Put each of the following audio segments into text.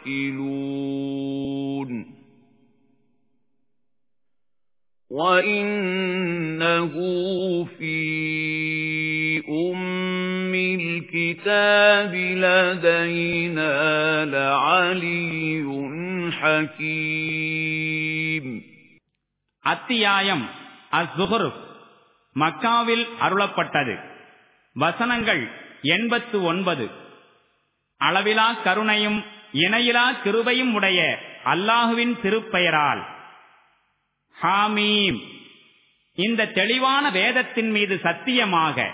تعقلون وَإِنَّهُ فِي أُمِّ الْكِتَابِ لَدَيْنَا لَعَلِيٌّ حَكِيمٌ அத்தியாயம் அஸ்ஸுஹ்ருப் மக்காவில் அருளப்பட்டது வசனங்கள் எண்பத்து ஒன்பது அளவிலா கருணையும் இணையிலா கிருபையும் உடைய அல்லாஹுவின் திருப்பெயரால். ஹாமீம். இந்த தெளிவான வேதத்தின் மீது சத்தியமாக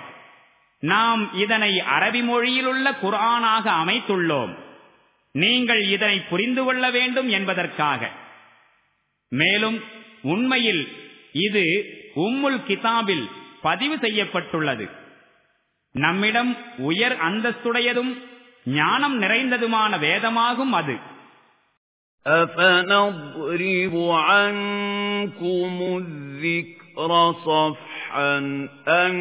நாம் இதனை அரபி மொழியிலுள்ள குர்ஆனாக அமைத்துள்ளோம். நீங்கள் இதனை புரிந்து கொள்ள வேண்டும் என்பதற்காக. மேலும் உண்மையில் இது உம்முல் கிதாபில் பதிவு செய்யப்பட்டுள்ளது. நம்மிடம் உயர் அந்தஸ்துடையதும் ஞானம் நிறைந்ததுமான வேதமாகும் அது أَفَنَضْرِبُ عَنكُمُ الذِّكْرَ صَفْحًا أَن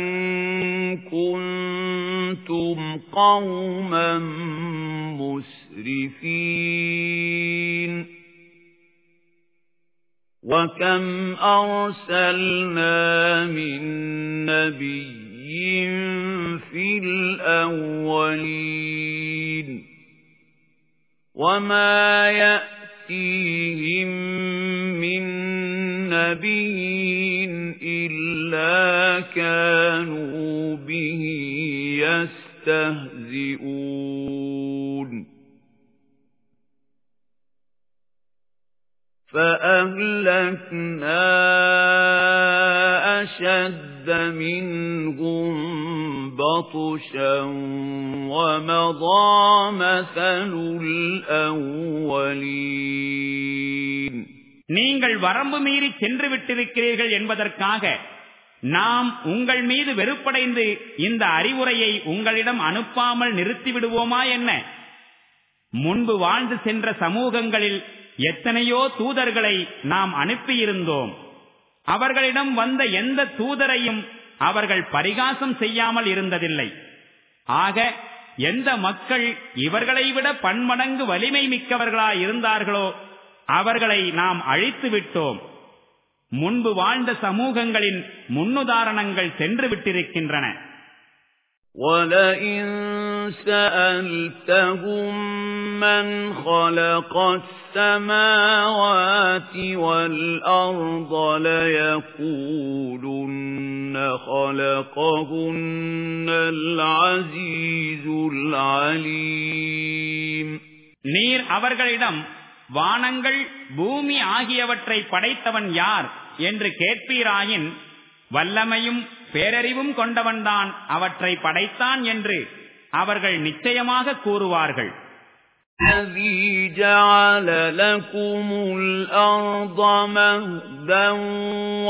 كُنتُمْ قَوْمًا مُسْرِفِينَ وَكَمْ أَرْسَلْنَا مِن نَّبِيٍّ فِي الْأَوَّلِينَ وَمَا يَأْتِيهِم مِّن نَّبِيٍّ إِلَّا كَانُوا بِهِ يَسْتَهْزِئُونَ فَأَهْلَكْنَا أَشَدَّ مِنْهُمْ بَطْشًا وَمَضَى مَثَلُ الْأَوَّلِينَ நீங்கள் வரம்பு மீறி சென்று விட்டிருக்கிறீர்கள் என்பதற்காக நாம் உங்கள் மீது வெறுப்படைந்து இந்த அறிவுரையை உங்களிடம் அனுப்பாமல் நிறுத்திவிடுவோமா என்ன முன்பு வாழ்ந்து சென்ற சமூகங்களில் எத்தனையோ தூதர்களை நாம் அனுப்பியிருந்தோம் அவர்களிடம் வந்த எந்த தூதரையும் அவர்கள் பரிகாசம் செய்யாமல் இருந்ததில்லை ஆக எந்த மக்கள் இவர்களை விட பன்மடங்கு வலிமை மிக்கவர்களாய் இருந்தார்களோ அவர்களை நாம் அழித்து விட்டோம் முன்பு வாழ்ந்த சமூகங்களின் முன்னுதாரணங்கள் சென்று விட்டிருக்கின்றன وَلَئِن سَأَلْتَهُم مَّنْ خَلَقَ السَّمَاوَاتِ وَالْأَرْضَ لَيَقُولُنَّ خَلَقَهُنَّ الْعَزِيزُ الْعَلِيمُ நீர் அவர்களிடம் வானங்கள் பூமி ஆகியவற்றை படைத்தவன் யார் என்று கேட்பீராயின் வல்லமையும் பேரறிவும் கொண்டவன்தான் அவற்றை படைத்தான் என்று அவர்கள் நிச்சயமாக கூறுவார்கள் الذي جعل لكم الأرض مهدا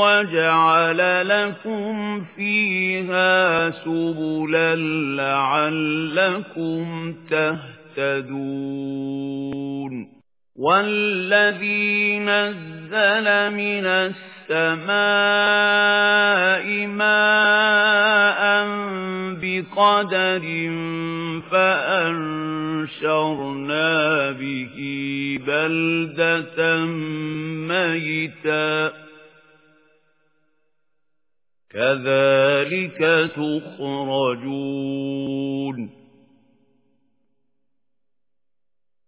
وجعل لكم فيها سبلا لعلكم تهتدون وَالَّذِي نَزَّلَ مِنَ السَّمَاءِ مَاءً بِقَدَرٍ فَأَنشَرْنَا بِهِ بَلْدَةً مَّيْتًا كَذَلِكَ تُخْرَجُونَ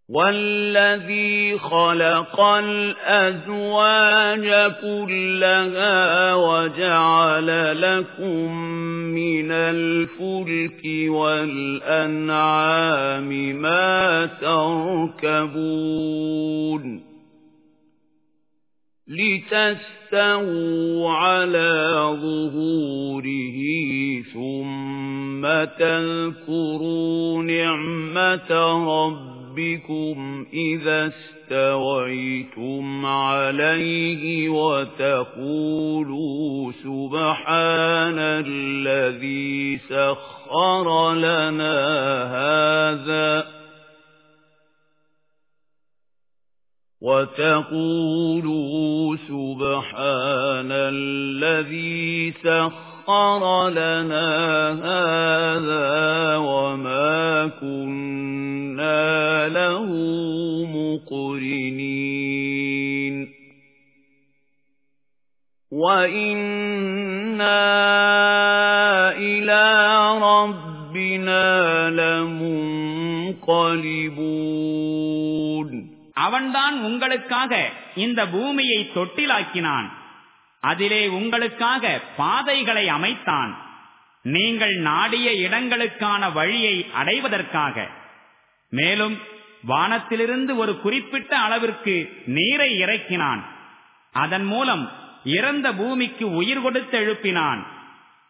وَالَّذِي خَلَقَ الْأَزْوَاجَ كُلَّهَا وَجَعَلَ لَكُم مِّنَ الْفُلْكِ وَالْأَنْعَامِ مَا تَرْكَبُونَ لِتَسْتَوُوا عَلَى ظُهُورِهِ ثُمَّ تَذْكُرُوا نِعْمَةَ رَبِّكُمْ رَبِّكُمْ إِذَا اسْتَوَيْتُمْ عَلَيْهِ وَتَقُولُوا سُبْحَانَ الَّذِي سَخَّرَ لَنَا هَذَا وَتَقُولُوا سُبْحَانَ الَّذِي سَخَّرَ سَخَّرَ لَنَا هَذَا وَمَا كُنَّا لَهُ مُقْرِنِينَ وَإِنَّا إِلَى رَبِّنَا لَمُنقَلِبُونَ அவன்தான் உங்களுக்காக இந்த பூமியை தொட்டிலாக்கினான் அதிலே உங்களுக்காக பாதைகளை அமைத்தான். நீங்கள் நாடிய இடங்களுக்கான வழியை அடைவதற்காக. மேலும் வானத்திலிருந்து ஒரு குறிப்பிட்ட அளவிற்கு நீரை இறக்கினான். அதன் மூலம் இறந்த பூமிக்கு உயிர் கொடுத்து எழுப்பினான்.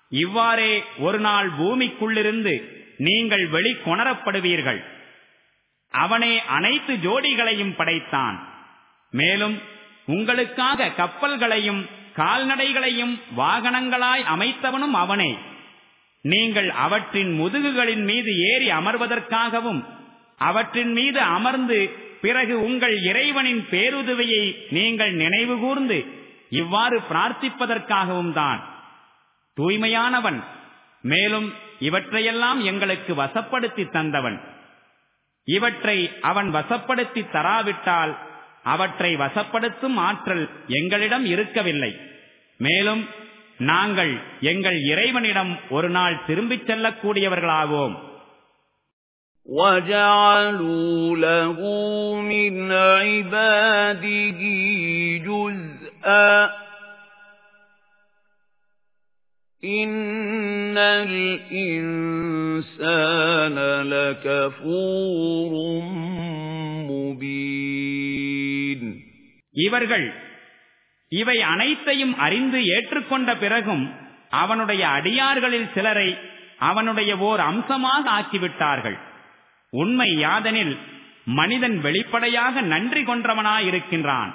இவ்வாறே ஒரு நாள் பூமிக்குள்ளிருந்து நீங்கள் வெளிக்கொணரப்படுவீர்கள் அவனே அனைத்து ஜோடிகளையும் படைத்தான். மேலும் உங்களுக்காக கப்பல்களையும் கால்நடைகளையும் வாகனங்களாய் அமைத்தவனும் அவனே. நீங்கள் அவற்றின் முதுகுகளின் மீது ஏறி அமர்வதற்காகவும் அவற்றின் மீது அமர்ந்து பிறகு உங்கள் இறைவனின் பேருதவியை நீங்கள் நினைவு கூர்ந்து இவ்வாறு பிரார்த்திப்பதற்காகவும் தான். தூய்மையானவன் மேலும் இவற்றையெல்லாம் எங்களுக்கு வசப்படுத்தி தந்தவன். இவற்றை அவன் வசப்படுத்தி தராவிட்டால் அவற்றை வசப்படுத்தும் ஆற்றல் எங்களிடம் இருக்கவில்லை மேலும் நாங்கள் எங்கள் இறைவனிடம் ஒரு நாள் திரும்பிச் செல்லக்கூடியவர்களாவோம் وَجَعَلُوا لَهُ مِنْ عِبَادِهِ جُزْءًا إِنَّ الْإِنسَانَ لَكَفُورٌ مُبِينٌ இவர்கள் இவை அனைத்தையும் அறிந்து ஏற்றுக்கொண்ட பிறகும் அவனுடைய அடியார்களில் சிலரை அவனுடைய ஓர் அம்சமாக ஆக்கிவிட்டார்கள் உண்மை யாதனில் மனிதன் வெளிப்படையாக நன்றி கொன்றவனாயிருக்கின்றான்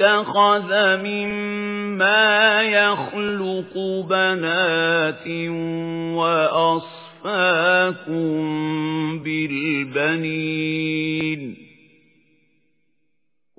اتخذ مما يخلق بنات وأصفاكم بالبنين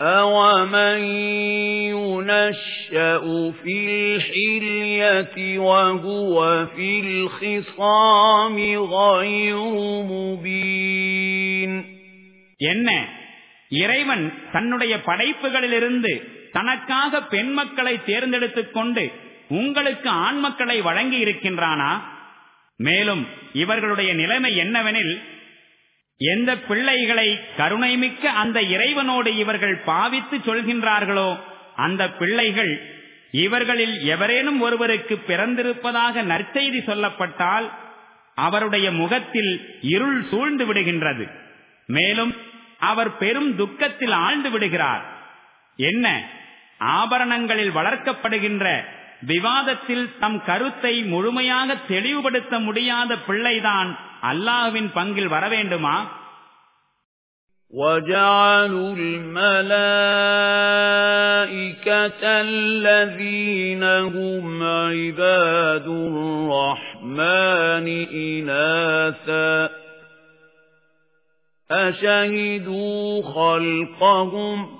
أَوَمَن يُنَشَّأُ فِي الْحِلْيَةِ وَهُوَ فِي الْخِصَامِ غَيْرُ مُبِينٍ என்ன இறைவன் தன்னுடைய படைப்புகளிலிருந்து தனக்காக பெண் மக்களை தேர்ந்தெடுத்துக் கொண்டு உங்களுக்கு ஆண் மக்களை வழங்கி இருக்கின்றானா மேலும் இவர்களுடைய நிலைமை என்னவெனில் எந்த பிள்ளைகளை கருணைமிக்க அந்த இறைவனோடு இவர்கள் பாவித்து சொல்கின்றார்களோ அந்த பிள்ளைகள் இவர்களில் எவரேனும் ஒருவருக்கு பிறந்திருப்பதாக நற்செய்தி சொல்லப்பட்டால் அவருடைய முகத்தில் இருள் சூழ்ந்து விடுகின்றது. மேலும் அவர் பெரும் துக்கத்தில் ஆழ்ந்து விடுகிறார். என்ன? ஆபரணங்களில் வளர்க்கப்படுகின்ற விவாதத்தில் தம் கருத்தை முழுமையாக தெளிவுபடுத்த முடியாத பிள்ளைதான் அல்லாஹுவின் பங்கில் வர வேண்டுமா وَجَعَلُوا الْمَلَائِكَةَ الَّذِينَ هُمْ عِبَادُ الرَّحْمَنِ إِنَاثًا أَشَهِدُوا خَلْقَهُمْ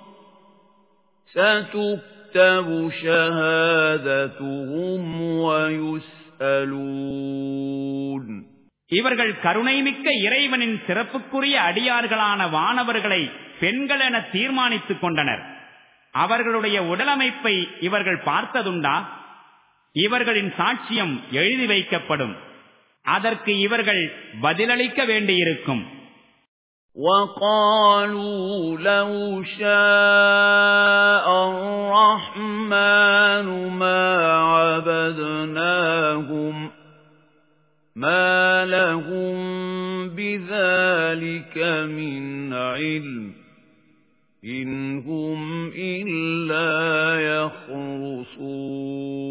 سَتُكْتَبُ تُكْتَبُ شَهَادَتُهُمْ وَيُسْأَلُونَ இவர்கள் கருணைமிக்க இறைவனின் சிறப்புக்குரிய அடியார்களான வானவர்களை பெண்கள் என தீர்மானித்துக் கொண்டனர் அவர்களுடைய உடலமைப்பை இவர்கள் பார்த்ததுண்டா இவர்களின் சாட்சியம் எழுதி வைக்கப்படும் அதற்கு இவர்கள் பதிலளிக்க வேண்டியிருக்கும் وَقَالُوا لَوْ شَاءَ الرَّحْمَنُ مَا عَبَدْنَاهُمْ مَا لَهُم بِذَلِكَ مِنْ عِلْمٍ إِنْ هُمْ إِلَّا يَخْرُصُونَ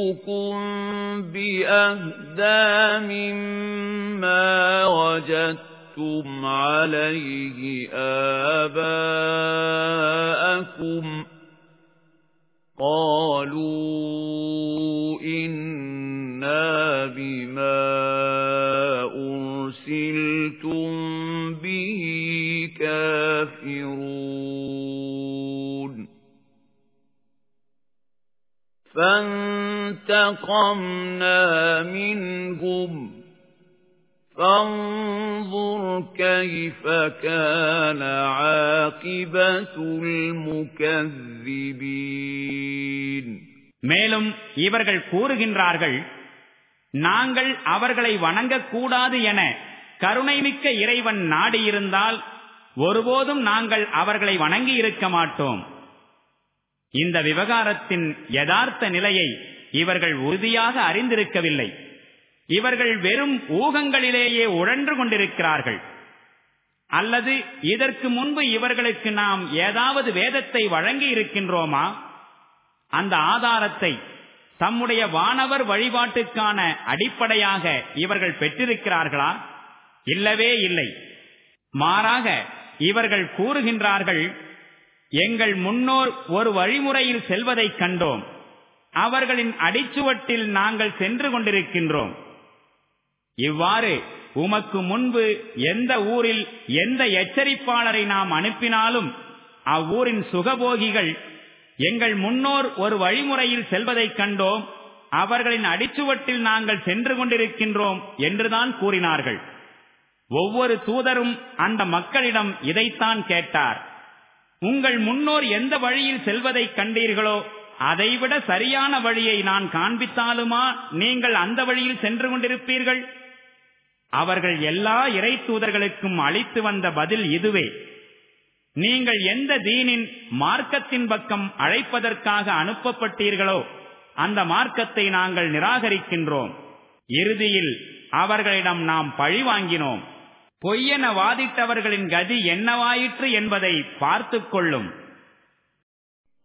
جِئْتُكُم بِأَهْدَىٰ مِمَّا وَجَدتُّمْ عَلَيْهِ آبَاءَكُمْ فَانتَقَمْنَا مِنْهُمْ فَانظُرْ كَيْفَ كَانَ عَاقِبَةُ الْمُكَذِّبِينَ மேலும் இவர்கள் கூறுகின்றார்கள் நாங்கள் அவர்களை வணங்கக்கூடாது என கருணைமிக்க இறைவன் நாடியிருந்தால் ஒருபோதும் நாங்கள் அவர்களை வணங்கி இருக்க மாட்டோம் இந்த விவகாரத்தின் யதார்த்த நிலையை இவர்கள் உறுதியாக அறிந்திருக்கவில்லை. இவர்கள் வெறும் ஊகங்களிலேயே உழன்று கொண்டிருக்கிறார்கள். அல்லது இதற்கு முன்பு இவர்களுக்கு நாம் ஏதாவது வேதத்தை வழங்கி இருக்கின்றோமா? அந்த ஆதாரத்தை தம்முடைய வானவர் வழிபாட்டுக்கான அடிப்படையாக இவர்கள் பெற்றிருக்கிறார்களா? இல்லவே இல்லை. மாறாக இவர்கள் கூறுகின்றார்கள் எங்கள் முன்னோர் ஒரு வழிமுறையில் செல்வதைக் கண்டோம். அவர்களின் அடிச்சுவட்டில் நாங்கள் சென்று கொண்டிருக்கின்றோம். இவ்வாறு உமக்கு முன்பு எந்த ஊரில் எந்த எச்சரிப்பாளரை நாம் அனுப்பினாலும் அவ்வூரின் சுகபோகிகள் எங்கள் முன்னோர் ஒரு வழிமுறையில் செல்வதைக் கண்டோம். அவர்களின் அடிச்சுவட்டில் நாங்கள் சென்று கொண்டிருக்கின்றோம் என்றுதான் கூறினார்கள். ஒவ்வொரு தூதரும் அந்த மக்களிடம் இதைத்தான் கேட்டார். உங்கள் முன்னோர் எந்த வழியில் செல்வதைக் கண்டீர்களோ அதைவிட சரியான வழியை நான் காண்பித்தாலுமா நீங்கள் அந்த வழியில் சென்று கொண்டிருப்பீர்கள்? அவர்கள் எல்லா இறை தூதர்களுக்கும் அளித்து வந்த பதில் இதுவே. நீங்கள் எந்த தீனின் மார்க்கத்தின் பக்கம் அழைப்பதற்காக அனுப்பப்பட்டீர்களோ அந்த மார்க்கத்தை நாங்கள் நிராகரிக்கின்றோம். இறுதியில் அவர்களிடம் நாம் பழி வாங்கினோம். பொய்யென வாதிட்டவர்களின் கதி என்னவாயிற்று என்பதை பார்த்துக் கொள்ளும்.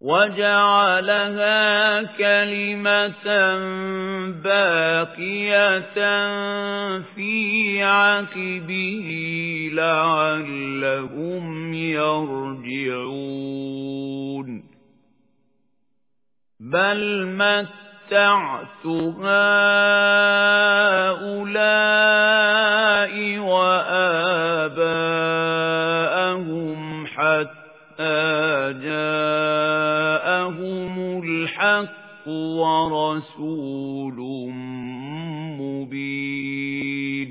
وَجَعَلَهَا كَلِمَةً بَاقِيَةً فِي عَقِبِهِ لَعَلَّهُمْ يَرْجِعُونَ. بَلْ مَتَّعْتُ هَؤُلَاءِ وَآبَاءَهُمْ حَتَّى جَاءَهُمُ الْحَقُّ وَرَسُولٌ مُبِينٌ.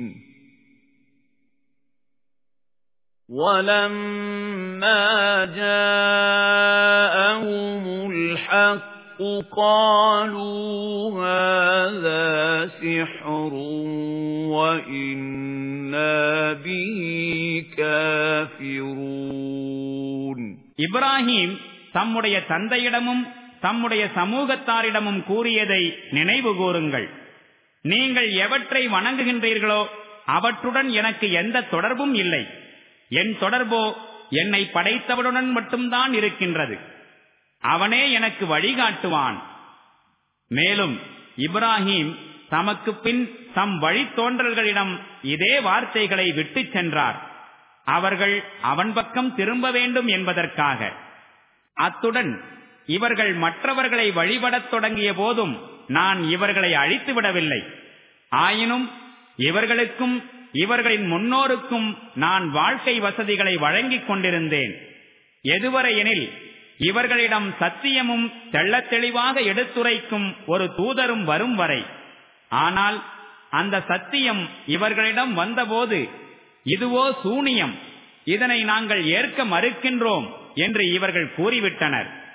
وَلَمَّا جَاءَهُمُ الْحَقُّ قَالُوا هَذَا سِحْرٌ وَإِنَّا بِهِ كَافِرُونَ இப்ராஹிம் தம்முடைய தந்தையிடமும் தம்முடைய சமூகத்தாரிடமும் கூறியதை நினைவு கூறுங்கள் நீங்கள் எவற்றை வணங்குகின்றீர்களோ அவற்றுடன் எனக்கு எந்த தொடர்பும் இல்லை என் தொடர்போ என்னை படைத்தவனுடன் மட்டும்தான் இருக்கின்றது அவனே எனக்கு வழிகாட்டுவான். மேலும் இப்ராஹிம் தமக்கு பின் தம் வழித்தோன்றல்களிடம் இதே வார்த்தைகளை விட்டுச் சென்றார். அவர்கள் அவன் பக்கம் திரும்ப வேண்டும் என்பதற்காக. அத்துடன் இவர்கள் மற்றவர்களை வழிபடத் தொடங்கிய போதும் நான் இவர்களை அழித்து விடவில்லை. ஆயினும் இவர்களுக்கும் இவர்களின் முன்னோருக்கும் நான் வாழ்க்கை வசதிகளை வழங்கிக் கொண்டிருந்தேன். எதுவரை எனில் இவர்களிடம் சத்தியமும் தெள்ளத் தெளிவாக எடுத்துரைக்கும் ஒரு தூதரும் வரும் வரை. ஆனால் அந்த சத்தியம் இவர்களிடம் வந்தபோது இதுவோ சூனியம் இதனை நாங்கள் ஏற்க மறுக்கின்றோம் என்று இவர்கள் கூறிவிட்டனர்.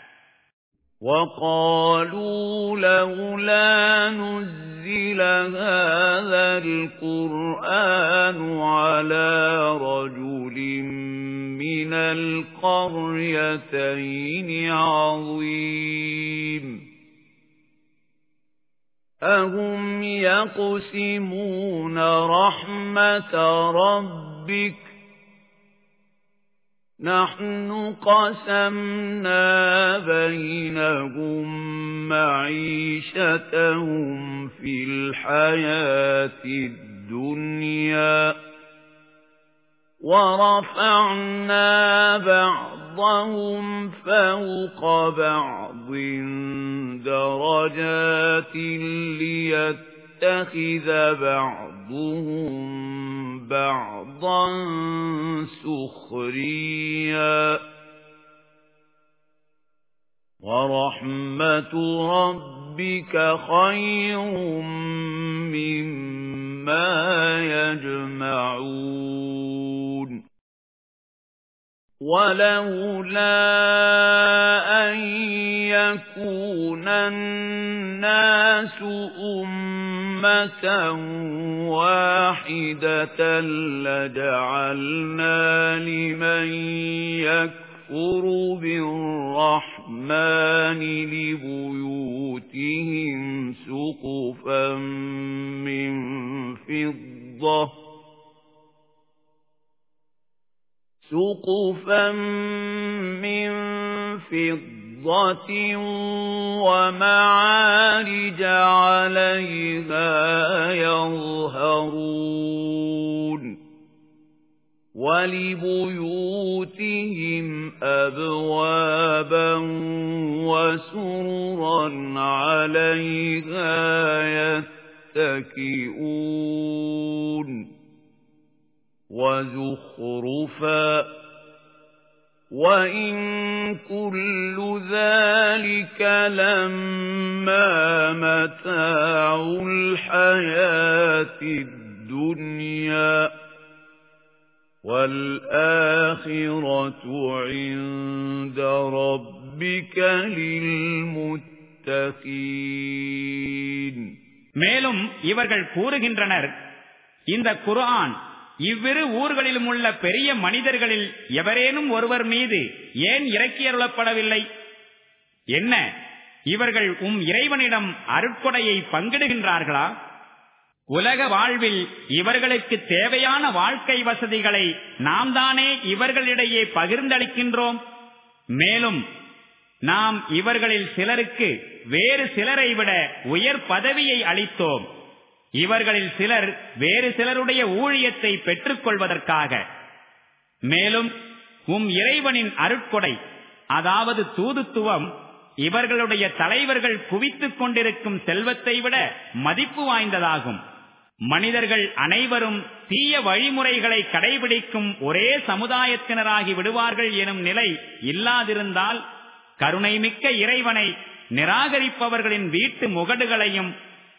وَقَالُوا لَوْلَا نُزِّلَ هَذَا الْقُرْآنُ عَلَى رَجُلٍ مِنَ الْقَرْيَتَيْنِ عَظِيمٍ. أَهُمْ يَقْسِمُونَ رَحْمَةَ رَبِّكَ نَحْنُ قَسَمْنَا بَيْنَهُم مَّعِيشَتَهُمْ فِي الْحَيَاةِ الدُّنْيَا وَرَفَعْنَا بَعْضَهُمْ فَوْقَ بَعْضٍ دَرَجَاتٍ لِيَتَّخِذَ بَعْضُهُم بَعْضًا سُخْرِيًّا. وَرَحْمَةُ رَبِّكَ خَيْرٌ مِّمَّا يَجْمَعُونَ. وَلَوْلَا أَن يَكُونَ النَّاسُ أُمَّةً وَاحِدَةً لَّجَعَلْنَا لِمَن يَكْفُرُ بِالرَّحْمَٰنِ لِبُيُوتِهِمْ سُقُفًا مِّن فِضَّةٍ سُقُفًا مِّن فِضَّةٍ وَمَعَارِجَ عَلَيْهَا يَظْهَرُونَ وَلِبُيُوتِهِمْ أَبْوَابًا وَسُرُرًا عَلَيْهَا يَتَّكِئُونَ وَزُخْرُفًا وَإِن كُلُّ ذَلِكَ لَمَّا مَتَاعُ الْحَيَاةِ الدُّنْيَا وَالْآخِرَةُ عِندَ رَبِّكَ لِلْمُتَّقِينَ மேலும் இவர்கள் கூறுகின்றனர் இந்த குர்ஆன் இவ்விரு ஊர்களிலும் உள்ள பெரிய மனிதர்களில் எவரேனும் ஒருவர் மீது ஏன் இறக்கியருளப்படவில்லை என்ன? இவர்கள் உம் இறைவனிடம் அருட்கொடையை பங்கிடுகின்றார்களா? உலக வாழ்வில் இவர்களுக்கு தேவையான வாழ்க்கை வசதிகளை நாம் தானே இவர்களிடையே பகிர்ந்தளிக்கின்றோம். மேலும் நாம் இவர்களில் சிலருக்கு வேறு சிலரை விட உயர் பதவியை அளித்தோம். இவர்களில் சிலர் வேறு சிலருடைய ஊழியத்தை பெற்றுக் கொள்வதற்காக மேலும் உம் இறைவனின் அருட்கொடை அதாவது தூதுத்துவம் இவர்களுடைய தலைவர்கள் குவித்துக் கொண்டிருக்கும் செல்வத்தை விட மதிப்பு வாய்ந்ததாகும். மனிதர்கள் அனைவரும் தீய வழிமுறைகளை கடைபிடிக்கும் ஒரே சமுதாயத்தினராகி விடுவார்கள் எனும் நிலை இல்லாதிருந்தால் கருணைமிக்க இறைவனை நிராகரிப்பவர்களின் வீட்டு முகடுகளையும்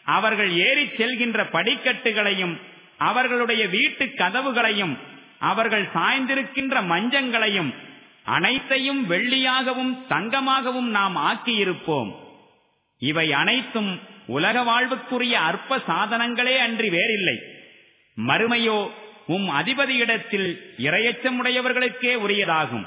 அவர்கள் ஏறிச் செல்கின்ற படிக்கட்டுகளையும் அவர்களுடைய வீட்டு கதவுகளையும் அவர்கள் சாய்ந்திருக்கின்ற மஞ்சங்களையும் அனைத்தையும் வெள்ளியாகவும் தங்கமாகவும் நாம் ஆக்கியிருப்போம். இவை அனைத்தும் உலக வாழ்வுக்குரிய அற்ப சாதனங்களே அன்றி வேறில்லை. மறுமையோ உம் அதிபதியிடத்தில் இரையச்சமுடையவர்களுக்கே உரியதாகும்.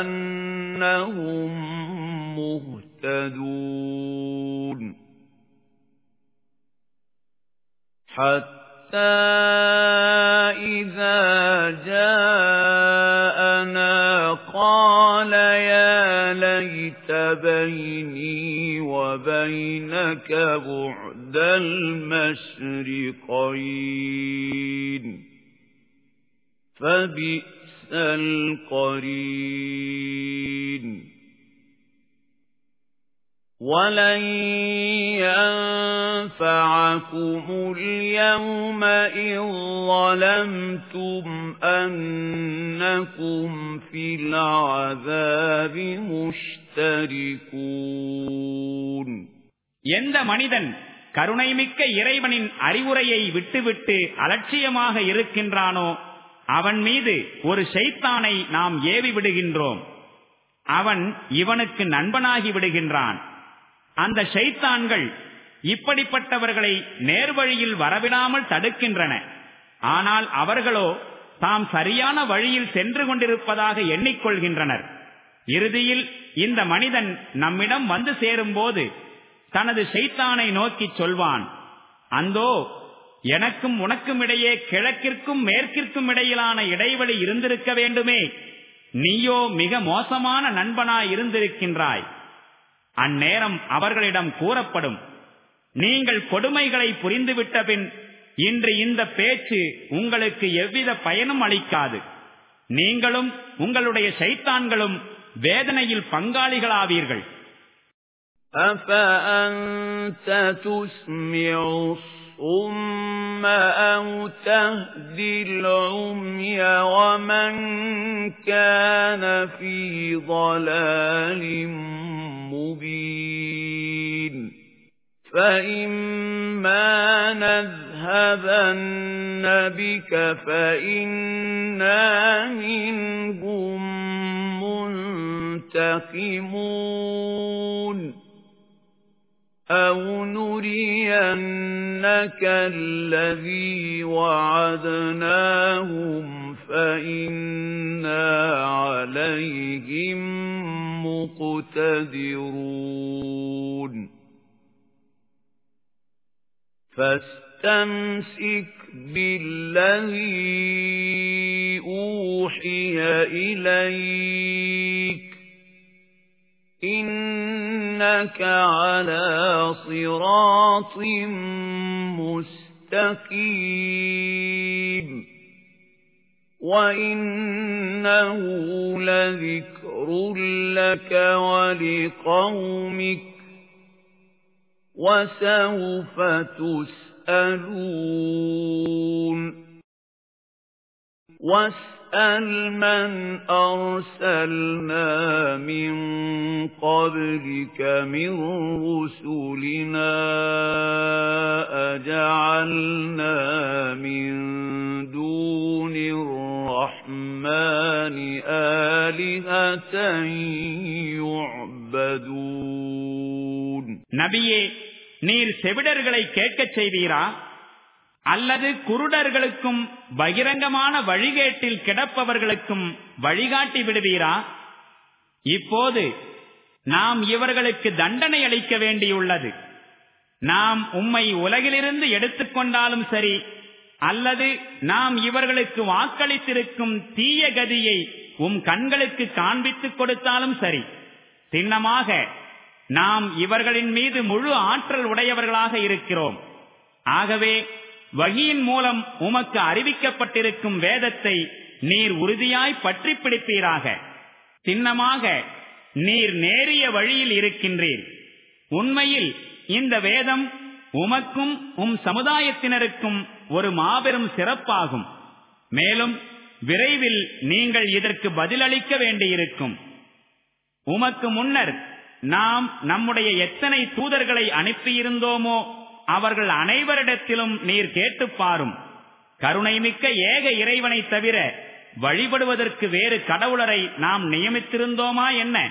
أَنَّهُمْ مُهْتَدُونَ حَتَّى إِذَا جَاءَنَا قَالَ يَا لَيْتَ بَيْنِي وَبَيْنَكَ بُعْدَ الْمَشْرِقَيْنِ فَبِئْسَ الْقَرِينُ وَلَن يَنفَعَكُمُ الْيَوْمَ إِذ ظَلَمْتُمْ أَنَّكُمْ فِي الْعَذَابِ مُشْتَرِكُونَ எந்த மனிதன் கருணைமிக்க இறைவனின் அறிவுரையை விட்டுவிட்டு அலட்சியமாக இருக்கின்றானோ அவன் மீது ஒரு ஷைத்தானை நாம் ஏவி விடுகின்றோம். அவன் இவனுக்கு நண்பனாகி விடுகின்றான். அந்த ஷைத்தான்கள் இப்படிப்பட்டவர்களை நேர்வழியில் வரவிடாமல் தடுக்கின்றன. ஆனால் அவர்களோ தாம் சரியான வழியில் சென்று கொண்டிருப்பதாக எண்ணிக்கொள்கின்றனர். இறுதியில் இந்த மனிதன் நம்மிடம் வந்து சேரும்போது தனது செய்தானை நோக்கி சொல்வான் அந்தோ எனக்கும் உனக்கும் இடையே கிழக்கிற்கும் மேற்கிற்கும் இடையிலான இடைவெளி இருந்திருக்க வேண்டுமே நீயோ மிக மோசமான நண்பனாய் இருந்திருக்கின்றாய் அந்நேரம் அவர்களிடம் கூறப்படும் நீங்கள் கொடுமைகளை புரிந்துவிட்ட பின் இன்று இந்த பேச்சு உங்களுக்கு எவ்வித பயனும் அளிக்காது நீங்களும் உங்களுடைய சைத்தான்களும் வேதனையில் பங்காளிகளாவீர்கள் أَفَأَنْتَ تُسْمِعُ الصُّمَّ أَوْ تَهْدِي الْعُمْيَ وَمَنْ كَانَ فِي ضَلَالٍ مُبِينٍ فَإِمَّا نَذْهَبَنَّ بِكَ فَإِنَّا مِنْهُمْ مُنْتَقِمُونَ أَوْ نُرِيَنَّكَ الَّذِي وَعَدْنَاهُمْ فَإِنَّا عَلَيْهِمْ مُقْتَدِرُونَ فَاسْتَمْسِكْ بِالَّذِي أُوحِيَ إِلَيْكَ إِنَّكَ عَلَى صِرَاطٍ مُسْتَقِيمٍ وَإِنَّهُ لَذِكْرٌ لَكَ وَلِقَوْمِكَ وَسَوْفَ تُسْأَلُونَ واسأل من أرسلنا من قبلك من رسلنا أجعلنا من دون الرحمن آلهة يعبدون நபியே நீர் செவிடர்களை கேட்கச் செய்வீரா அல்லது குருடர்களுக்கும் பகிரங்கமான வழிகேட்டில் கிடப்பவர்களுக்கும் வழிகாட்டி விடுவீரா? இப்போது நாம் இவர்களுக்கு தண்டனை அளிக்க வேண்டியுள்ளது. நாம் உம்மை உலகிலிருந்து எடுத்துக்கொண்டாலும் சரி அல்லது நாம் இவர்களுக்கு வாக்களித்திருக்கும் தீய கதியை உம் கண்களுக்கு காண்பித்துக் கொடுத்தாலும் சரி சின்னமாக நாம் இவர்களின் மீது முழு ஆற்றல் உடையவர்களாக இருக்கிறோம். ஆகவே வகியின் மூலம் உமக்கு அறிவிக்கப்பட்டிருக்கும் வேதத்தை நீர் உறுதியாய் பற்றி பிடிப்பீராக. சின்னமாக நீர் நேரிய வழியில் இருக்கின்றீர். உண்மையில் இந்த வேதம் உமக்கும் உம் சமுதாயத்தினருக்கும் ஒரு மாபெரும் சிறப்பாகும். மேலும் விரைவில் நீங்கள் இதற்கு பதிலளிக்க வேண்டியிருக்கும். உமக்கு முன்னர் நாம் நம்முடைய எத்தனை தூதர்களை அனுப்பியிருந்தோமோ அவர்கள் அனைவரிடத்திலும் நீர் கேட்டுப் பாரும். கருணைமிக்க ஏக இறைவனை தவிர வழிபடுவதற்கு வேறு கடவுளரை நாம் நியமித்திருந்தோமா என்ன?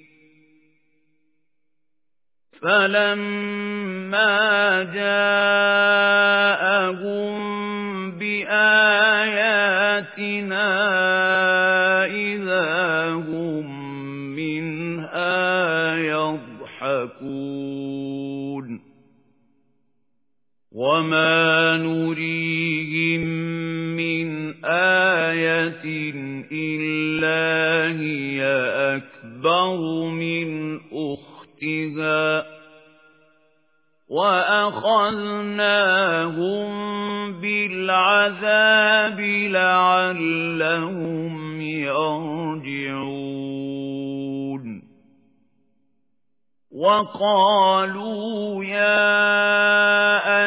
فَلَمَّا جَاءَهُم بِآيَاتِنَا إِذَا هُم مِّنْهَا يَضْحَكُونَ وَمَا نُرِيهِم مِّنْ آيَةٍ إِلَّا هِيَ أَكْبَرُ مِنْ أُخْتِهَا وَأَخَذْنَاهُمْ بِالْعَذَابِ لَعَلَّهُمْ يَرْجِعُونَ وَقَالُوا يَا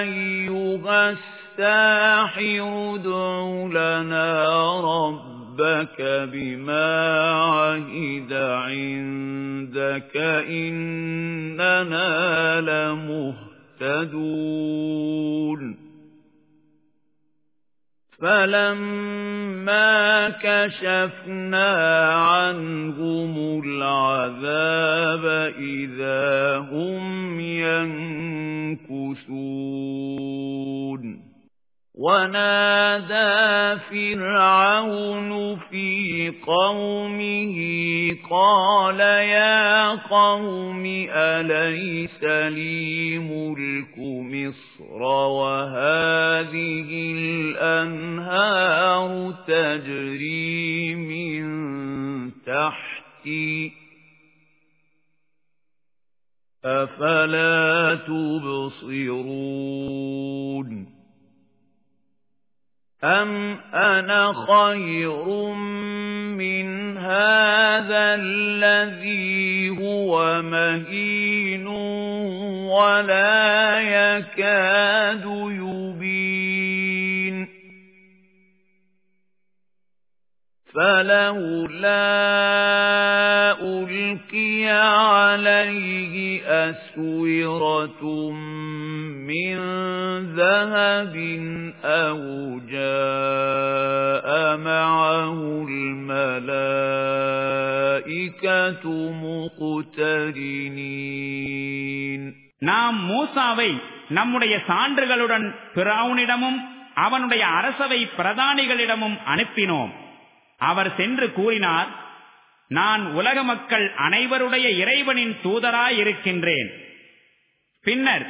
أَيُّهَا السَّاحِرُ ادْعُ لَنَا رَبَّكَ بِمَا عَهِدَ عِندَكَ إِنَّنَا لَمُهْتَدُونَ يهتدون. فَلَمَّا كَشَفْنَا عَنْهُمُ الْعَذَابَ إِذَا هُمْ يَنكُثُونَ. وَنَادَى فِرْعَوْنُ فِي قَوْمِهِ قَالَ يَا قَوْمِ أَلَيْسَ لِي مُلْكُ مِصْرَ وَهَٰذِهِ الْأَنْهَارُ تَجْرِي مِن تَحْتِي أَفَلَا تُبْصِرُونَ أَمْ أَنَا خَيْرٌ مِنْ هَذَا الَّذِي هُوَ مَهِينٌ وَلَا يَكَادُ يُبِينُ فَلَوْلَا أُلْقِيَ عَلَيْهِ أَسْوِرَةٌ مِّن ذَهَبٍ أَوْ جَاءَ مَعَهُ الْمَلَائِكَةُ مُقْتَرِنِينَ நாம் மூசாவை நம்முடைய சான்றுகளுடன் பிராவுனிடமும் அவனுடைய அரசவை பிரதானிகளிடமும் அனுப்பினோம் அவர் சென்று கூறினார் நான் உலக மக்கள் அனைவருடைய இறைவனின் தூதராயிருக்கின்றேன் பின்னர்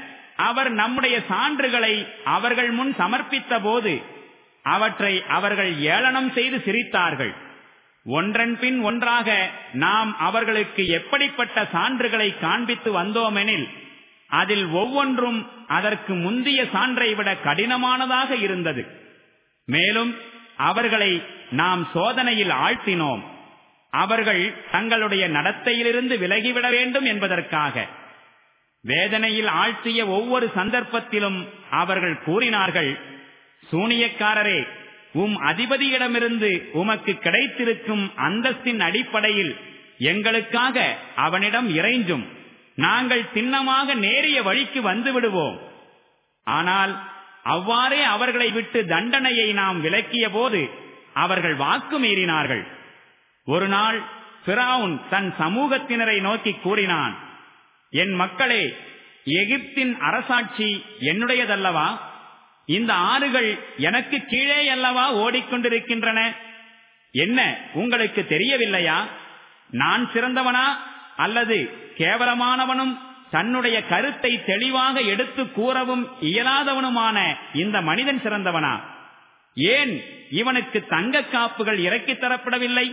அவர் நம்முடைய சான்றுகளை அவர்கள் முன் சமர்ப்பித்த போது அவற்றை அவர்கள் ஏளனம் செய்து சிரித்தார்கள். ஒன்றன் பின் ஒன்றாக நாம் அவர்களுக்கு எப்படிப்பட்ட சான்றுகளை காண்பித்து வந்தோமெனில் அதில் ஒவ்வொன்றும் அதற்கு முந்திய சான்றை விட கடினமானதாக இருந்தது. மேலும் அவர்களை நாம் சோதனையில் ஆழ்த்தினோம். அவர்கள் தங்களுடைய நடத்தையிலிருந்து விலகிவிட வேண்டும் என்பதற்காக. வேதனையில் ஆழ்த்திய ஒவ்வொரு சந்தர்ப்பத்திலும் அவர்கள் கூறினார்கள் சூனியக்காரரே உம் அதிபதியிடமிருந்து உமக்கு கிடைத்திருக்கும் அந்தஸ்தின் அடிப்படையில் எங்களுக்காக அவனிடம் இறைஞ்சும். நாங்கள் சின்னமாக நேரிய வழிக்கு வந்து விடுவோம். ஆனால் அவ்வாறே அவர்களை விட்டு தண்டனையை நாம் விலக்கிய போது அவர்கள் வாக்கு மீறினார்கள். ஒரு நாள் பிராவுன் தன் சமூகத்தினரை நோக்கி கூறினான் என் மக்களே எகிப்தின் அரசாட்சி என்னுடையதல்லவா? இந்த ஆறுகள் எனக்கு கீழே அல்லவா ஓடிக்கொண்டிருக்கின்றன என்ன உங்களுக்கு தெரியவில்லையா? நான் சிறந்தவனா? அல்லது கேவலமானவனும் தன்னுடைய கருத்தை தெளிவாக எடுத்து கூறவும் இயலாதவனுமான இந்த மனிதன் சிறந்தவனா? ஏன் இவனுக்கு தங்க காப்புகள் இறக்கித் தரப்படவில்லை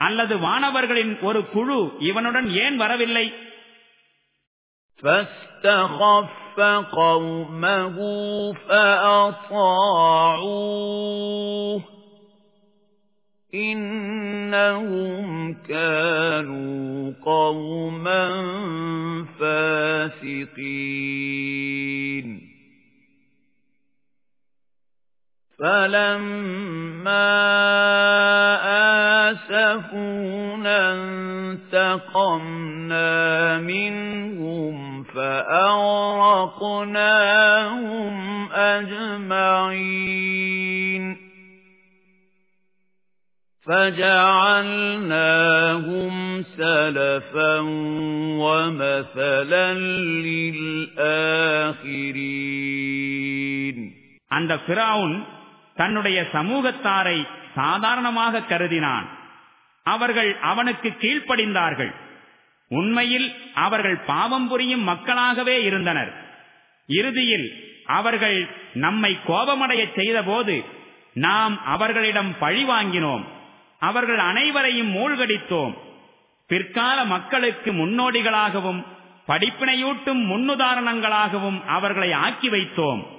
அல்லது வானவர்களின் ஒரு குழு இவனுடன் ஏன் வரவில்லை فاستخف قومه فأطاعوه إنهم كانوا قوما فاسقين فلما آسفونا انتقمنا منهم فأغرقناهم أجمعين فجعلناهم سلفا ومثلا للآخرين அந்த பிராவுன் தன்னுடைய சமூகத்தாரை சாதாரணமாக கருதினான். அவர்கள் அவனுக்கு கீழ்ப்படிந்தார்கள். உண்மையில் அவர்கள் பாவம் புரியும் மக்களாகவே இருந்தனர். இறுதியில் அவர்கள் நம்மை கோபமடைய செய்தபோது நாம் அவர்களிடம் பழி வாங்கினோம். அவர்கள் அனைவரையும் மூழ்கடித்தோம். பிற்கால மக்களுக்கு முன்னோடிகளாகவும் படிப்பினையூட்டும் முன்னுதாரணங்களாகவும் அவர்களை ஆக்கி வைத்தோம்.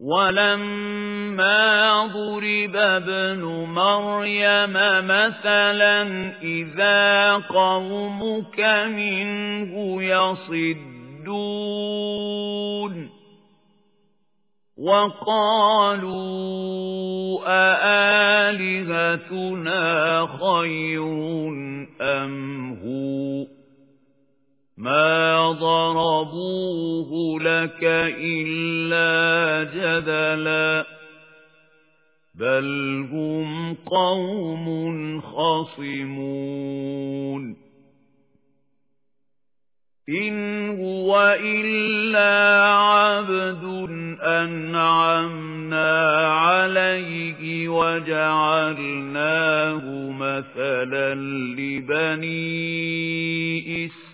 وَلَمَّا ضُرِبَ ابْنُ مَرْيَمَ مَثَلًا إِذَا قَوْمُكَ مِنْهُ يَصِدُّونَ وَقَالُوا أَآلِهَتُنَا خَيْرٌ أَمْ هُوَ مَا ضَرَبُوهُ لَكَ إِلَّا جَدَلًا بَلْ هُمْ قَوْمٌ خَصِمُونَ إِنْ هُوَ إِلَّا عَبْدٌ أَنْعَمْنَا عَلَيْهِ وَجَعَلْنَاهُ مَثَلًا لِبَنِي إِسْرَائِيلَ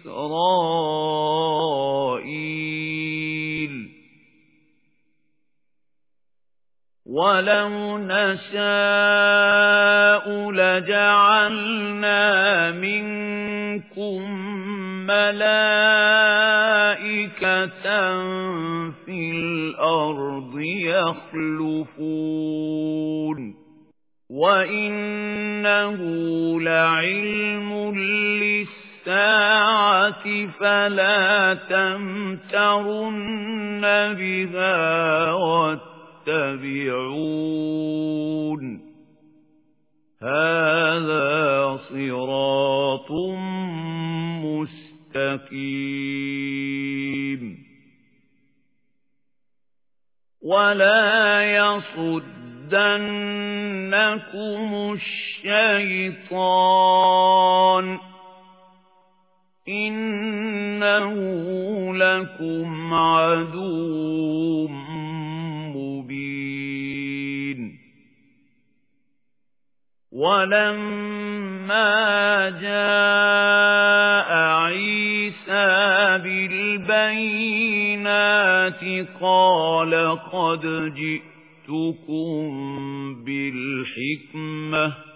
وَلَوْ نَشَاءُ لَجَعَلْنَا مِنكُم مَلَائِكَةً فِي الْأَرْضِ يَخْلُفُونَ. وَإِنَّهُ لَعِلْمٌ لِلسَّاعَةِ فَلَا تَمْتَرُنَّ بِهَا وَاتَّبِعُونِ. هَذَا صِرَاطٌ مستقيم. ولا يصدنكم الشيطان. إنه لكم عدو مبين ولما جاء عيسى بالبينات قال قد جئتكم بالحكمة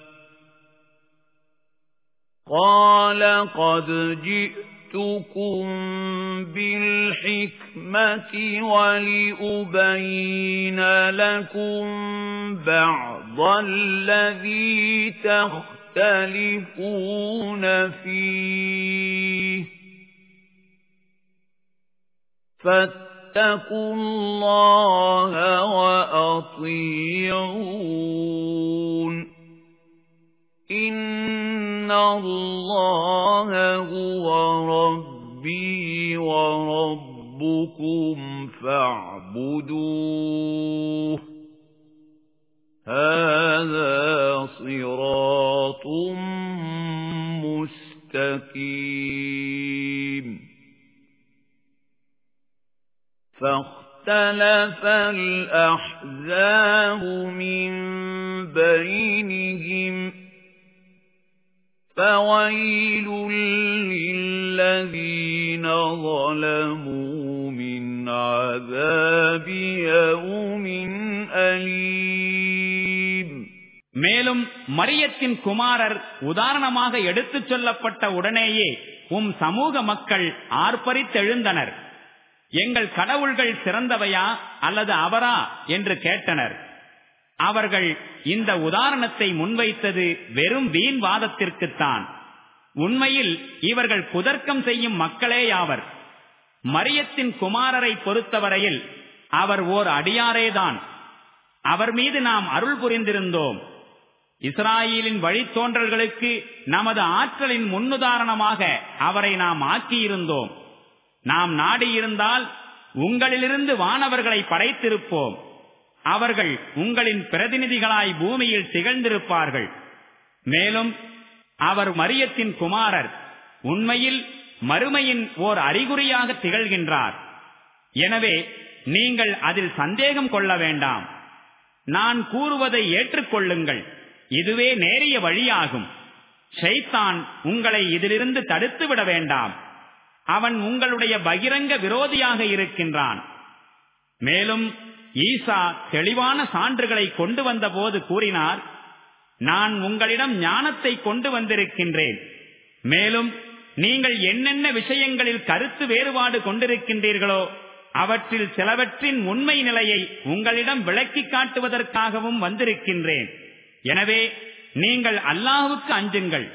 وَلَقَدْ جِئْتُكُم بِالْحِكْمَةِ وَلِأُبَيِّنَ لَكُم بَعْضَ الَّذِي تَخْتَلِفُونَ فِيهِ فَاتَّقُوا اللَّهَ وَأَطِيعُونِ إِنَّ اللَّهَ هُوَ رَبِّي وَرَبُّكُمْ فَاعْبُدُوهُ هَذَا صِرَاطٌ مُسْتَقِيمٌ فَاخْتَلَفَ الْأَحْزَابُ مِنْ بَيْنِهِمْ فَوَيْلٌ لِّلَّذِينَ ظَلَمُوا مِنْ عَذَابِ يَوْمٍ أَلِيمٍ மேலும் மரியத்தின் குமாரர் உதாரணமாக எடுத்துச் சொல்லப்பட்ட உடனேயே உம் சமூக மக்கள் ஆர்ப்பரித்தெழுந்தனர் எங்கள் கடவுள்கள் சிறந்தவையா அல்லது அவரா என்று கேட்டனர் அவர்கள் இந்த உதாரணத்தை முன்வைத்தது வெறும் வீண் வாதத்திற்குத்தான் உண்மையில் இவர்கள் குதர்க்கம் செய்யும் மக்களேயாவர் மரியத்தின் குமாரரை பொறுத்தவரையில் அவர் ஓர் அடியாரேதான். அவர் மீது நாம் அருள் புரிந்திருந்தோம். இஸ்ராயலின் வழித்தோன்றல்களுக்கு நமது ஆற்றலின் முன்னுதாரணமாக அவரை நாம் ஆக்கியிருந்தோம். நாம் நாடியிருந்தால் உங்களிலிருந்து வானவர்களை படைத்திருப்போம். அவர்கள் உங்களின் பிரதிநிதிகளாய் பூமியில் திகழ்ந்திருப்பார்கள். மேலும் அவர் மரியத்தின் குமாரர் உண்மையில் மறுமையின் ஓர் அறிகுறியாக திகழ்கின்றார். எனவே நீங்கள் அதில் சந்தேகம் கொள்ள வேண்டாம். நான் கூறுவதை ஏற்றுக்கொள்ளுங்கள். இதுவே நேரிய வழியாகும். ஷைத்தான் உங்களை இதிலிருந்து தடுத்து விட வேண்டாம். அவன் உங்களுடைய பகிரங்க விரோதியாக இருக்கின்றான். மேலும் ஈசா தெளிவான சான்றுகளை கொண்டு வந்த போது கூறினார் நான் உங்களிடம் ஞானத்தை கொண்டு வந்திருக்கின்றேன். மேலும் நீங்கள் என்னென்ன விஷயங்களில் கருத்து வேறுபாடு கொண்டிருக்கின்றீர்களோ அவற்றில் சிலவற்றின் உண்மை நிலையை உங்களிடம் விளக்கி காட்டுவதற்காகவும் வந்திருக்கின்றேன். எனவே நீங்கள் அல்லாஹுக்கு அஞ்சுங்கள்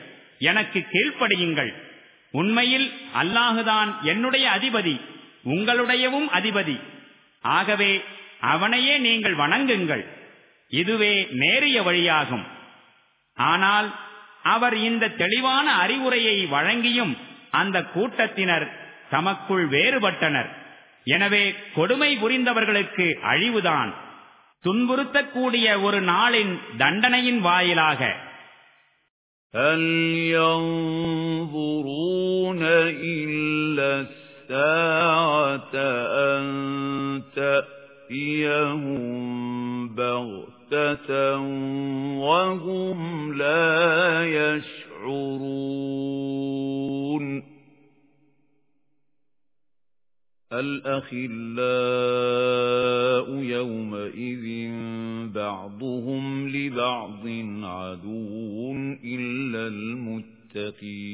எனக்கு கீழ்ப்படியுங்கள். உண்மையில் அல்லாஹுதான் என்னுடைய அதிபதி உங்களுடையவும் அதிபதி. ஆகவே அவனையே நீங்கள் வணங்குங்கள் இதுவே நேரிய வழியாகும் ஆனால் அவர் இந்த தெளிவான அறிவுரையை வழங்கியும் அந்த கூட்டத்தினர் தமக்குள் வேறுபட்டனர் எனவே கொடுமை புரிந்தவர்களுக்கு அழிவுதான் துன்புறுத்தக்கூடிய ஒரு நாளின் தண்டனையின் வாயிலாக هل ينظرون إلا الساعة أن تأتيهم بغتة وهم لا يشعرون الأخلاء يومئذ بعضهم لبعض عدو إلا المتقين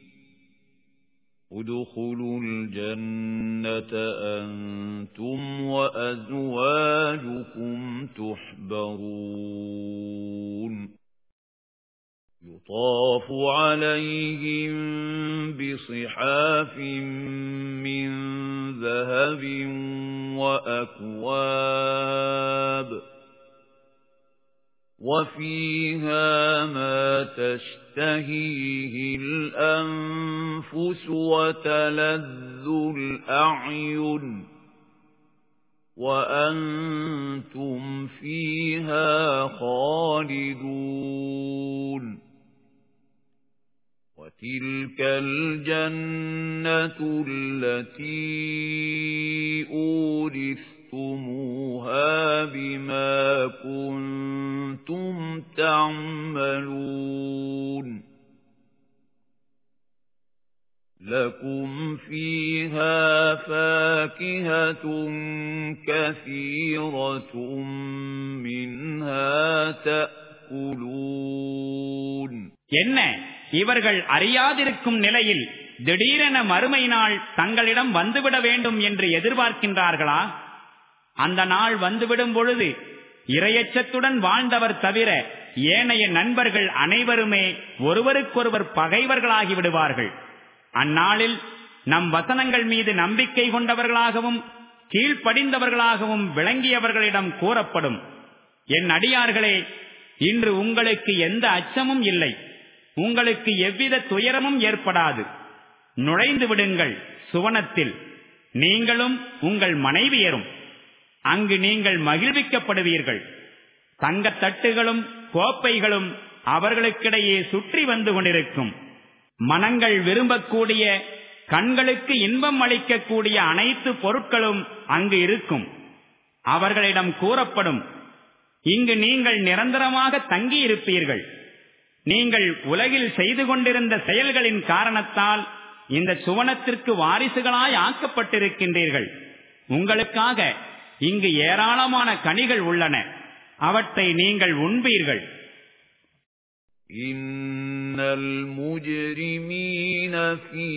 ادخلوا الجنة أنتم وأزواجكم تحبرون. يطاف عليهم بصحاف من ذهب وأكواب وفيها ما تشتهيه الأنفس وتلذ الأعين وأنتم فيها خالدون تِلْكَ الْجَنَّةُ الَّتِي أُورِثْتُمُوهَا بِمَا كُنتُمْ تَعْمَلُونَ لَكُمْ فِيهَا فَاكِهَةٌ كَثِيرَةٌ مِنْهَا تَأْكُلُونَ என்ன இவர்கள் அறியாதிருக்கும் நிலையில் திடீரென மறுமை நாள் தங்களிடம் வந்துவிட வேண்டும் என்று எதிர்பார்க்கின்றார்களா அந்த நாள் வந்துவிடும் பொழுது இரையச்சத்துடன் வாழ்ந்தவர் தவிர ஏனைய நண்பர்கள் அனைவருமே ஒருவருக்கொருவர் பகைவர்களாகி விடுவார்கள். அந்நாளில் நம் வசனங்கள் மீது நம்பிக்கை கொண்டவர்களாகவும் கீழ்ப்படிந்தவர்களாகவும் விளங்கியவர்களிடம் கூறப்படும். என் அடியார்களே இன்று உங்களுக்கு எந்த அச்சமும் இல்லை. உங்களுக்கு எவ்வித துயரமும் ஏற்படாது. நுழைந்து விடுங்கள் சுவனத்தில். நீங்களும் உங்கள் மனைவியரும். அங்கு நீங்கள் மகிழ்விக்கப்படுவீர்கள். தங்கத்தட்டுகளும் கோப்பைகளும் அவர்களுக்கிடையே சுற்றி வந்து கொண்டிருக்கும். மனங்கள் விரும்பக்கூடிய கண்களுக்கு இன்பம் அளிக்கக்கூடிய அனைத்து பொருட்களும் அங்கு இருக்கும். அவர்களிடம் கூறப்படும் இங்கு நீங்கள் நிரந்தரமாக தங்கியிருப்பீர்கள். நீங்கள் உலகில் செய்து கொண்டிருந்த செயல்களின் காரணத்தால் இந்த சுவனத்திற்கு வாரிசுகளாய் ஆக்கப்பட்டிருக்கின்றீர்கள். உங்களுக்காக இங்கு ஏராளமான கனிகள் உள்ளன அவற்றை நீங்கள் உண்பீர்கள் إِنَّ الْمُجْرِمِينَ فِي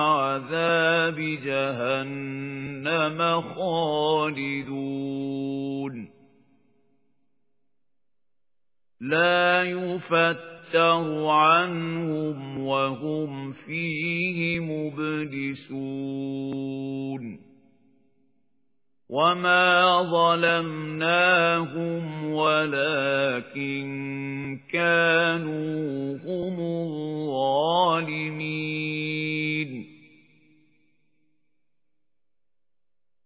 عَذَابِ جَهَنَّمَ خَالِدُونَ لَا يُفَتَّرُ يُفَتَّرُ عَنْهُمْ وَهُمْ فِيهِ مُبْلِسُونَ وَمَا ظَلَمْنَاهُمْ وَلَكِنْ كَانُوا هُمُ الظَّالِمِينَ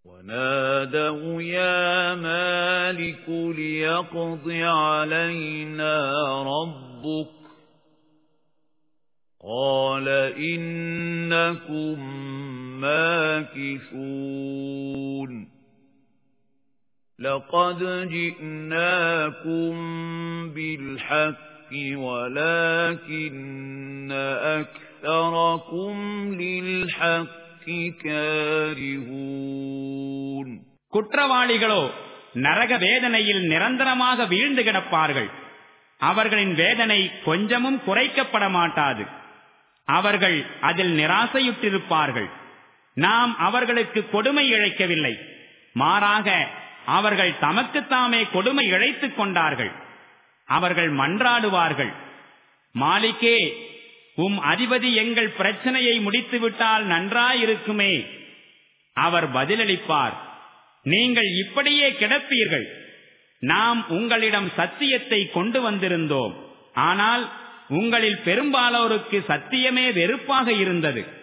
ونادوا يا مالك ليقض علينا رَبُّكَ قَالَ إِنَّكُمْ مَاكِثُونَ لَقَدْ جِئْنَاكُمْ بِالْحَقِّ وَلَكِنَّ أَكْثَرَكُمْ لِلْحَقِّ كَارِهُونَ குற்றவாளிகளோ நரக வேதனையில் நிரந்தரமாக வீழ்ந்து கிடப்பார்கள் அவர்களின் வேதனை கொஞ்சமும் குறைக்கப்பட மாட்டாது அவர்கள் அதில் நிராசையுற்றிருப்பார்கள் நாம் அவர்களுக்கு கொடுமை இழைக்கவில்லை மாறாக அவர்கள் தமக்குத்தாமே கொடுமை இழைத்துக் கொண்டார்கள். அவர்கள் மன்றாடுவார்கள். மாலிக்கே உம் அதிபதி எங்கள் பிரச்சனையை முடித்துவிட்டால் நன்றாயிருக்குமே. அவர் பதிலளிப்பார் நீங்கள் இப்படியே கிடப்பீர்கள். நாம் உங்களிடம் சத்தியத்தை கொண்டு வந்திருந்தோம். ஆனால் உங்களில் பெரும்பாலோருக்கு சத்தியமே வெறுப்பாக இருந்தது.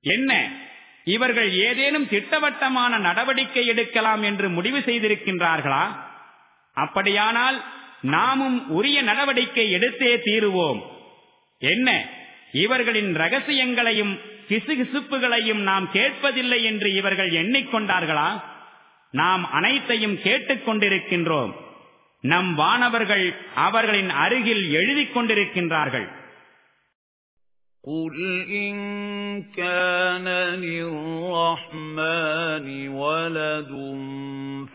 என்ன? இவர்கள் ஏதேனும் திட்டவட்டமான நடவடிக்கை எடுக்கலாம் என்று முடிவு செய்திருக்கின்றார்களா? அப்படியானால் நாமும் உரிய நடவடிக்கை எடுத்தே தீருவோம். என்ன? இவர்களின் ரகசியங்களையும் கிசுகிசுப்புகளையும் நாம் கேட்பதில்லை என்று இவர்கள் எண்ணிக்கொண்டார்களா? நாம் அனைத்தையும் கேட்டுக்கொண்டிருக்கின்றோம் நம் வானவர்கள் அவர்களின் அருகில் எழுதிக் கொண்டிருக்கின்றார்கள். قُلْ إِن كَانَ لِلرَّحْمَنِ وَلَدٌ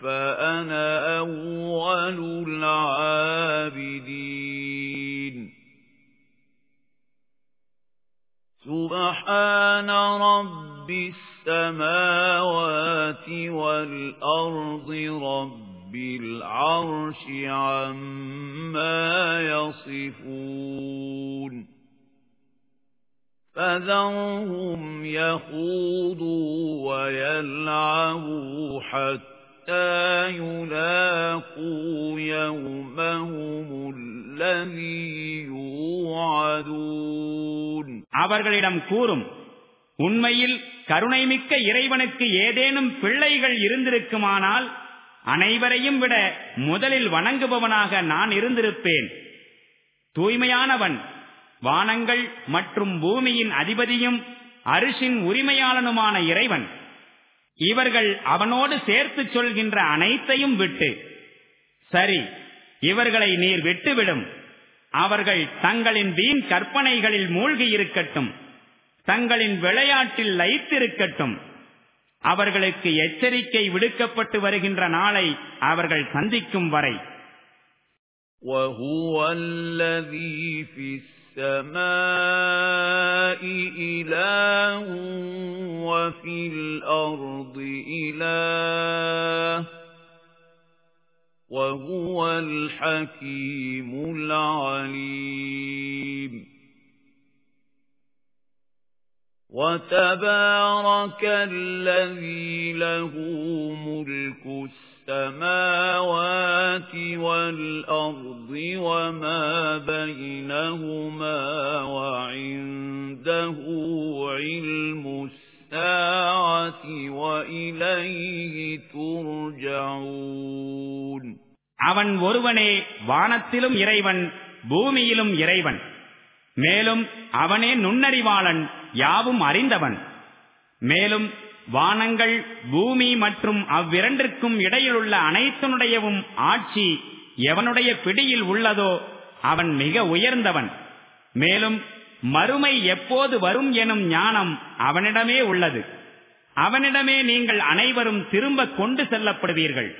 فَأَنَا أَوَّلُ الْعَابِدِينَ سُبْحَانَ رَبِّ السَّمَاوَاتِ وَالْأَرْضِ رَبِّ الْعَرْشِ عَمَّا يَصِفُونَ فذرهم يخوضوا ويلعبوا حتى يلاقوا يومهم الذي يوعدون அவர்களிடம் கூறும் உண்மையில் கருணைமிக்க இறைவனுக்கு ஏதேனும் பிள்ளைகள் இருந்திருக்குமானால் அனைவரையும் விட முதலில் வணங்குபவனாக நான் இருந்திருப்பேன் தூய்மையானவன் வானங்கள் மற்றும் பூமியின் அதிபதியும் அரிசின் உரிமையாளனுமான இறைவன் இவர்கள் அவனோடு சேர்த்து சொல்கின்ற அனைத்தையும் விட்டு சரி இவர்களை நீர் விட்டுவிடும் அவர்கள் தங்களின் வீண் கற்பனைகளில் மூழ்கி இருக்கட்டும் தங்களின் விளையாட்டில் லயித்திருக்கட்டும் அவர்களுக்கு எச்சரிக்கை விடுக்கப்பட்டு வருகின்ற நாளை அவர்கள் சந்திக்கும் வரை وهو الذي في السماء إله وفي الأرض إله وهو الحكيم العليم. وتبارك الذي له ملك السماوات والأرض وما بينهما وعنده علم الساعة وإليه ترجعون அவன் ஒருவனே வானத்திலும் இறைவன் பூமியிலும் இறைவன் மேலும் அவனே நுண்ணறிவாளன் யாவும் அறிந்தவன் மேலும் வானங்கள் பூமி மற்றும் அவ்விரண்டிற்கும் இடையிலுள்ள அனைத்துனுடையவும் ஆட்சி எவனுடைய பிடியில் உள்ளதோ அவன் மிக உயர்ந்தவன் மேலும் மறுமை எப்போது வரும் எனும் ஞானம் அவனிடமே உள்ளது அவனிடமே நீங்கள் அனைவரும் திரும்ப கொண்டு செல்லப்படுவீர்கள்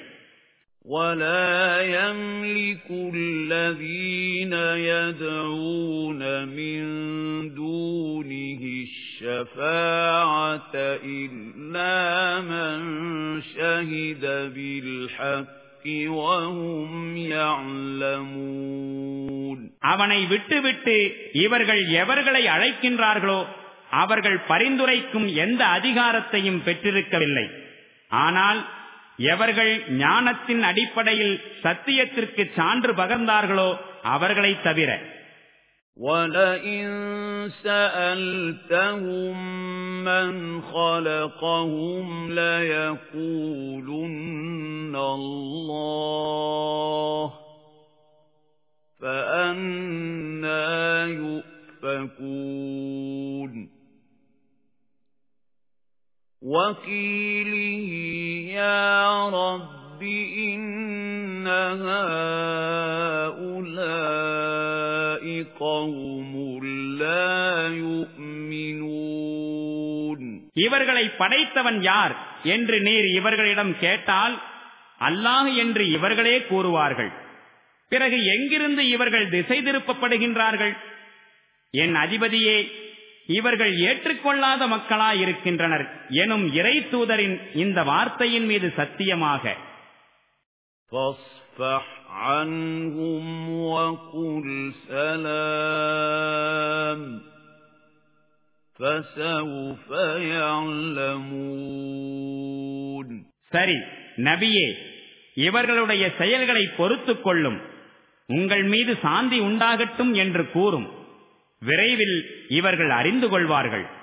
ولا يملك الذين يدعون من دونه الشفاعة إلا من شهد بالحق وهم يعلمون அவனை விட்டுவிட்டு இவர்கள் எவர்களை அழைக்கின்றார்களோ அவர்கள் பரிந்துரைக்கும் எந்த அதிகாரத்தையும் பெற்றிருக்கவில்லை ஆனால் எவர்கள் ஞானத்தின் அடிப்படையில் சத்தியத்திற்கு சான்று பகர்ந்தார்களோ அவர்களை தவிர وَلَئِن سَأَلْتَهُم مَّنْ خَلَقَهُمْ لَيَقُولُنَّ اللَّهُ فَأَنَّى يُؤْفَكُونَ وَقِيلِهِ يَا رَبِّ إِنَّ هَؤُلَاءِ قَوْمٌ لَّا يُؤْمِنُونَ இவர்களை படைத்தவன் யார் என்று நீர் இவர்களிடம் கேட்டால் அல்லாஹ் என்று இவர்களே கூறுவார்கள் பிறகு எங்கிருந்து இவர்கள் திசை திருப்பப்படுகின்றார்கள் என் அதிபதியே இவர்கள் ஏற்றுக்கொள்ளாத மக்களாயிருக்கின்றனர் எனும் இறை தூதரின் இந்த வார்த்தையின் மீது சத்தியமாக சரி நபியே இவர்களுடைய செயல்களை பொறுத்துக் கொள்ளும். உங்கள் மீது சாந்தி உண்டாகட்டும் என்று கூறும். விரைவில் இவர்கள் அறிந்து கொள்வார்கள்.